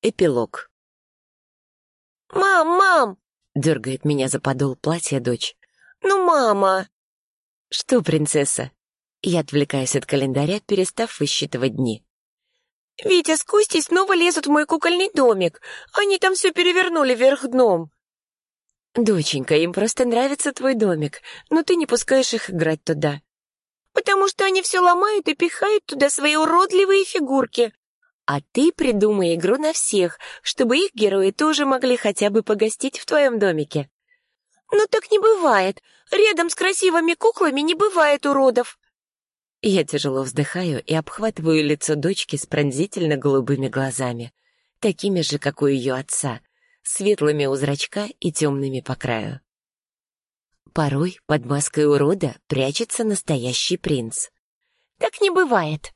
Эпилог. «Мам, мам!» — дергает меня за подол платья дочь. «Ну, мама!» «Что, принцесса?» Я отвлекаюсь от календаря, перестав высчитывать дни. «Витя с Костей снова лезут в мой кукольный домик. Они там все перевернули вверх дном». «Доченька, им просто нравится твой домик, но ты не пускаешь их играть туда». «Потому что они все ломают и пихают туда свои уродливые фигурки», а ты придумай игру на всех, чтобы их герои тоже могли хотя бы погостить в твоем домике. «Ну так не бывает. Рядом с красивыми куклами не бывает уродов». Я тяжело вздыхаю и обхватываю лицо дочки с пронзительно голубыми глазами, такими же, как у ее отца, светлыми у зрачка и темными по краю. Порой под маской урода прячется настоящий принц. «Так не бывает»,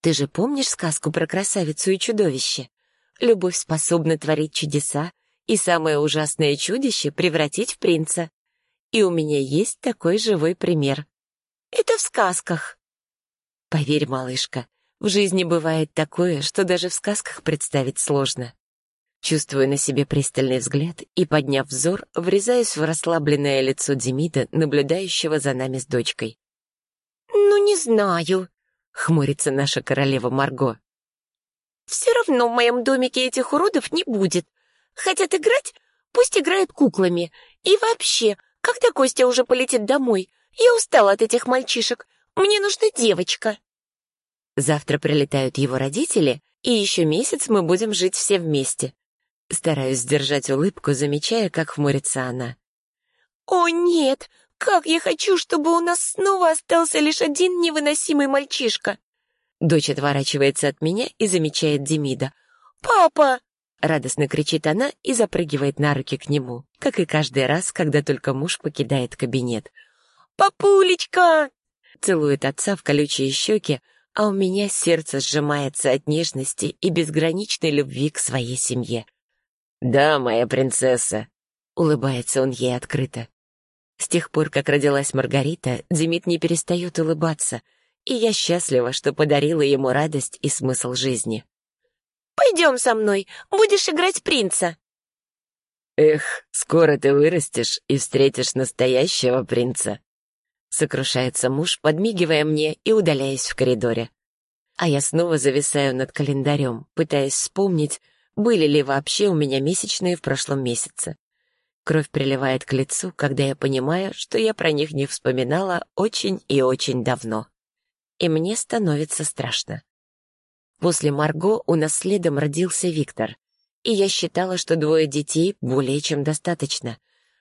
ты же помнишь сказку про красавицу и чудовище? Любовь способна творить чудеса, и самое ужасное чудище превратить в принца. И у меня есть такой живой пример. Это в сказках. Поверь, малышка, в жизни бывает такое, что даже в сказках представить сложно. Чувствую на себе пристальный взгляд и, подняв взор, врезаюсь в расслабленное лицо Демида, наблюдающего за нами с дочкой. «Ну, не знаю», — хмурится наша королева Марго. «Все равно в моем домике этих уродов не будет. Хотят играть? Пусть играют куклами. И вообще, когда Костя уже полетит домой? Я устала от этих мальчишек. Мне нужна девочка». Завтра прилетают его родители, и еще месяц мы будем жить все вместе. Стараюсь сдержать улыбку, замечая, как хмурится она. «О, нет! Как я хочу, чтобы у нас снова остался лишь один невыносимый мальчишка!» Дочь отворачивается от меня и замечает Демида. «Папа!» — радостно кричит она и запрыгивает на руки к нему, как и каждый раз, когда только муж покидает кабинет. «Папулечка!» — целует отца в колючие щеки, а у меня сердце сжимается от нежности и безграничной любви к своей семье. «Да, моя принцесса!» — улыбается он ей открыто. С тех пор, как родилась Маргарита, Демид не перестает улыбаться, и я счастлива, что подарила ему радость и смысл жизни. «Пойдем со мной, будешь играть принца!» «Эх, скоро ты вырастешь и встретишь настоящего принца!» Сокрушается муж, подмигивая мне и удаляясь в коридоре. А я снова зависаю над календарем, пытаясь вспомнить, были ли вообще у меня месячные в прошлом месяце. Кровь приливает к лицу, когда я понимаю, что я про них не вспоминала очень и очень давно. И мне становится страшно. После Марго у нас следом родился Виктор, и я считала, что двое детей более чем достаточно.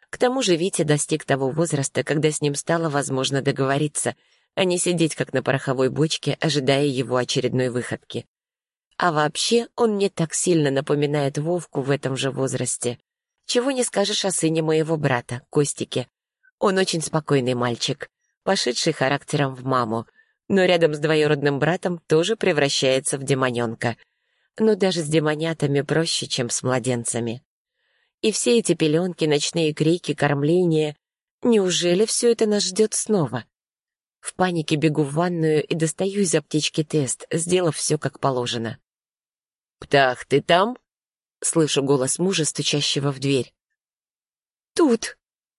К тому же Витя достиг того возраста, когда с ним стало возможно договориться, а не сидеть как на пороховой бочке, ожидая его очередной выходки. А вообще он мне так сильно напоминает Вовку в этом же возрасте. Чего не скажешь о сыне моего брата, Костике. Он очень спокойный мальчик, пошедший характером в маму, но рядом с двоюродным братом тоже превращается в демоненка. Но даже с демонятами проще, чем с младенцами. И все эти пеленки, ночные крики, кормление... Неужели все это нас ждет снова? В панике бегу в ванную и достаю из аптечки тест, сделав все как положено. «Птах, ты там?» Слышу голос мужа, стучащего в дверь. «Тут!»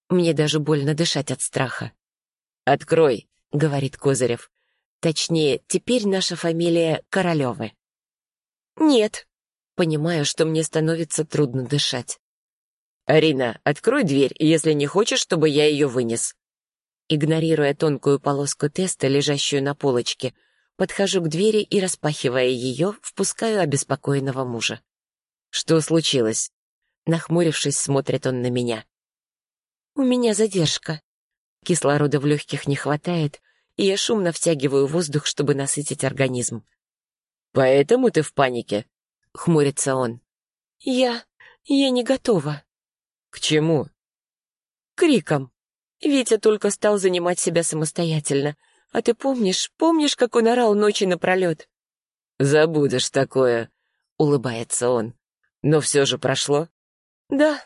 Мне даже больно дышать от страха. «Открой», — говорит Козырев. Точнее, теперь наша фамилия Королевы. «Нет». Понимаю, что мне становится трудно дышать. «Арина, открой дверь, если не хочешь, чтобы я ее вынес». Игнорируя тонкую полоску теста, лежащую на полочке, подхожу к двери и, распахивая ее, впускаю обеспокоенного мужа. «Что случилось?» Нахмурившись, смотрит он на меня. «У меня задержка. Кислорода в легких не хватает, и я шумно втягиваю воздух, чтобы насытить организм. «Поэтому ты в панике?» — хмурится он. «Я... я не готова». «К чему?» «Криком. Витя только стал занимать себя самостоятельно. А ты помнишь, помнишь, как он орал ночи напролет?» «Забудешь такое», — улыбается он. Но все же прошло? Да.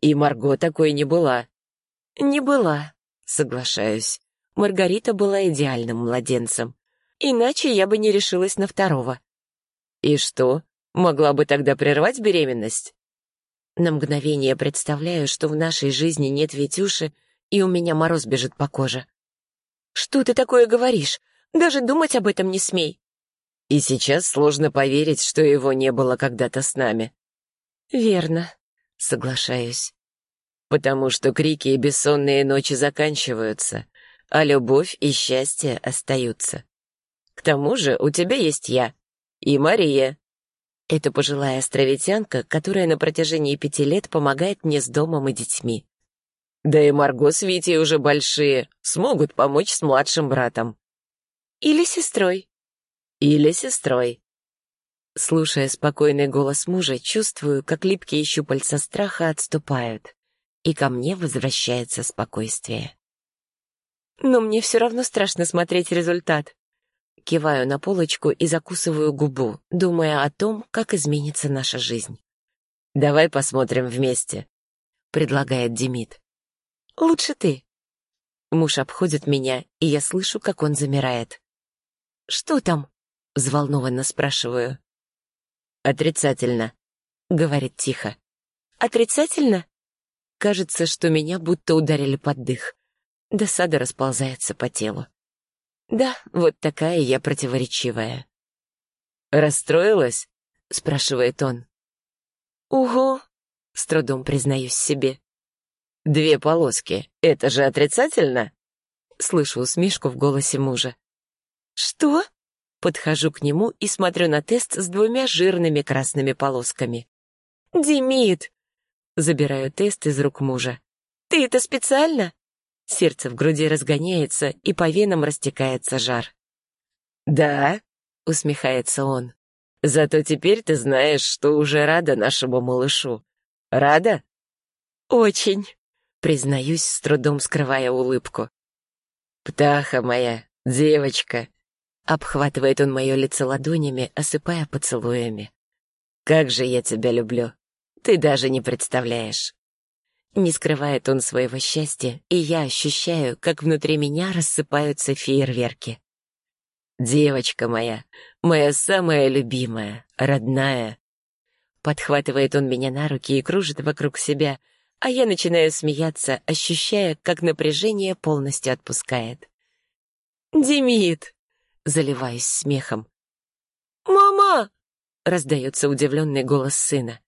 И Марго такой не была. Не была, соглашаюсь. Маргарита была идеальным младенцем. Иначе я бы не решилась на второго. И что? Могла бы тогда прервать беременность. На мгновение представляю, что в нашей жизни нет Витюши, и у меня мороз бежит по коже. «Что ты такое говоришь? Даже думать об этом не смей!» И сейчас сложно поверить, что его не было когда-то с нами. «Верно», — соглашаюсь. Потому что крики и бессонные ночи заканчиваются, а любовь и счастье остаются. К тому же у тебя есть я и Мария. Это пожилая островитянка, которая на протяжении пяти лет помогает мне с домом и детьми. Да и Марго с Витей уже большие, смогут помочь с младшим братом. Или сестрой. Или сестрой. Слушая спокойный голос мужа, чувствую, как липкие щупальца страха отступают, и ко мне возвращается спокойствие. Но мне все равно страшно смотреть результат. Киваю на полочку и закусываю губу, думая о том, как изменится наша жизнь. «Давай посмотрим вместе», — предлагает Демид. «Лучше ты». Муж обходит меня, и я слышу, как он замирает. «Что там?» — взволнованно спрашиваю. «Отрицательно», — говорит тихо. «Отрицательно?» Кажется, что меня будто ударили под дых. Досада расползается по телу. Да, вот такая я противоречивая. «Расстроилась?» — спрашивает он. «Угу», — с трудом признаюсь себе. «Две полоски. Это же отрицательно?» Слышу усмешку в голосе мужа. «Что?» Подхожу к нему и смотрю на тест с двумя жирными красными полосками. «Демид!» Забираю тест из рук мужа. «Ты это специально?» Сердце в груди разгоняется, и по венам растекается жар. «Да», — усмехается он. «Зато теперь ты знаешь, что уже рада нашему малышу. Рада?» «Очень», — признаюсь, с трудом скрывая улыбку. «Птаха моя, девочка», Обхватывает он мое лицо ладонями, осыпая поцелуями. «Как же я тебя люблю! Ты даже не представляешь!» Не скрывает он своего счастья, и я ощущаю, как внутри меня рассыпаются фейерверки. «Девочка моя, моя самая любимая, родная!» Подхватывает он меня на руки и кружит вокруг себя, а я начинаю смеяться, ощущая, как напряжение полностью отпускает. «Демид!» Заливаясь смехом. «Мама!» — раздается удивленный голос сына.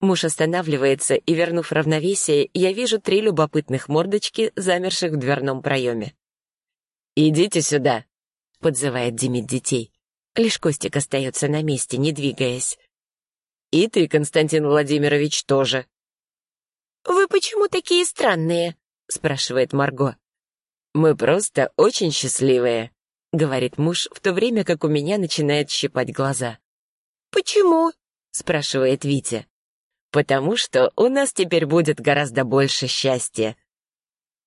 Муж останавливается, и, вернув равновесие, я вижу три любопытных мордочки, замерших в дверном проеме. «Идите сюда!» — подзывает Демид детей. Лишь Костик остается на месте, не двигаясь. «И ты, Константин Владимирович, тоже!» «Вы почему такие странные?» — спрашивает Марго. «Мы просто очень счастливые», — говорит муж, в то время как у меня начинает щипать глаза. «Почему?» — спрашивает Витя. «Потому что у нас теперь будет гораздо больше счастья».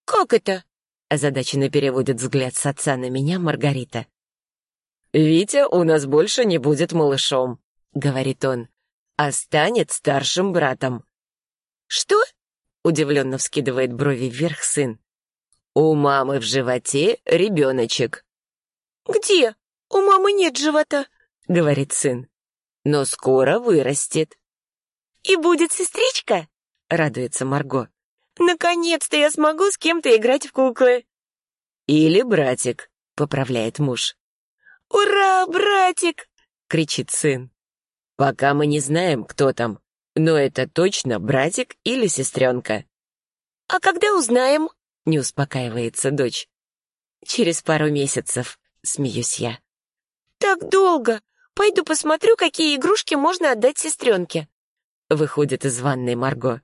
«Как это?» — озадаченно переводит взгляд с отца на меня Маргарита. «Витя у нас больше не будет малышом», — говорит он, — «а станет старшим братом». «Что?» — удивленно вскидывает брови вверх сын. «У мамы в животе ребеночек», «Где? У мамы нет живота», — говорит сын. «Но скоро вырастет». «И будет сестричка?» — радуется Марго. «Наконец-то я смогу с кем-то играть в куклы». «Или братик», — поправляет муж. «Ура, братик!» — кричит сын. «Пока мы не знаем, кто там, но это точно братик или сестренка». «А когда узнаем?» — не успокаивается дочь. «Через пару месяцев», — смеюсь я. «Так долго! Пойду посмотрю, какие игрушки можно отдать сестренке». Выходит из ванной Марго.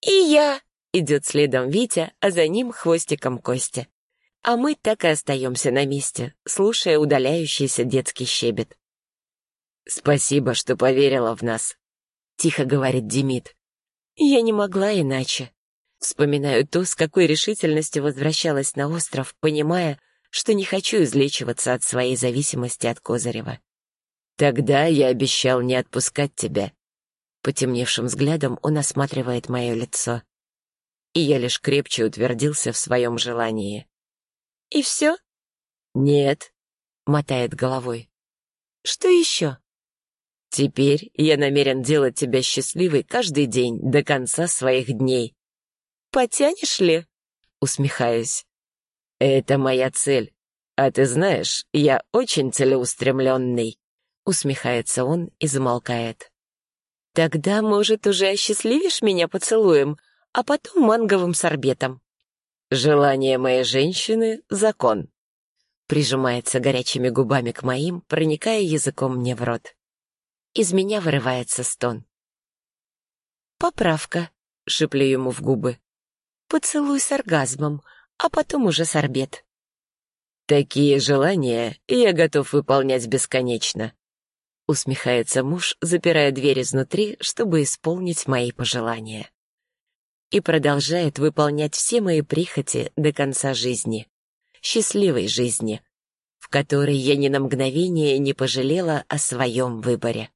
«И я!» — идет следом Витя, а за ним хвостиком Костя. А мы так и остаемся на месте, слушая удаляющийся детский щебет. «Спасибо, что поверила в нас», — тихо говорит Демид. «Я не могла иначе». Вспоминаю то, с какой решительностью возвращалась на остров, понимая, что не хочу излечиваться от своей зависимости от Козырева. Тогда я обещал не отпускать тебя. Потемневшим взглядом он осматривает мое лицо. И я лишь крепче утвердился в своем желании. «И все?» «Нет», — мотает головой. «Что еще?» Теперь я намерен делать тебя счастливой каждый день до конца своих дней. Потянешь ли? Усмехаюсь. Это моя цель. А ты знаешь, я очень целеустремленный. Усмехается он и замолкает. Тогда, может, уже осчастливишь меня поцелуем, а потом манговым сорбетом. Желание моей женщины — закон. Прижимается горячими губами к моим, проникая языком мне в рот. Из меня вырывается стон. «Поправка», — шиплю ему в губы. «Поцелуй с оргазмом, а потом уже сорбет». «Такие желания я готов выполнять бесконечно», — усмехается муж, запирая дверь изнутри, чтобы исполнить мои пожелания. И продолжает выполнять все мои прихоти до конца жизни. Счастливой жизни, в которой я ни на мгновение не пожалела о своем выборе.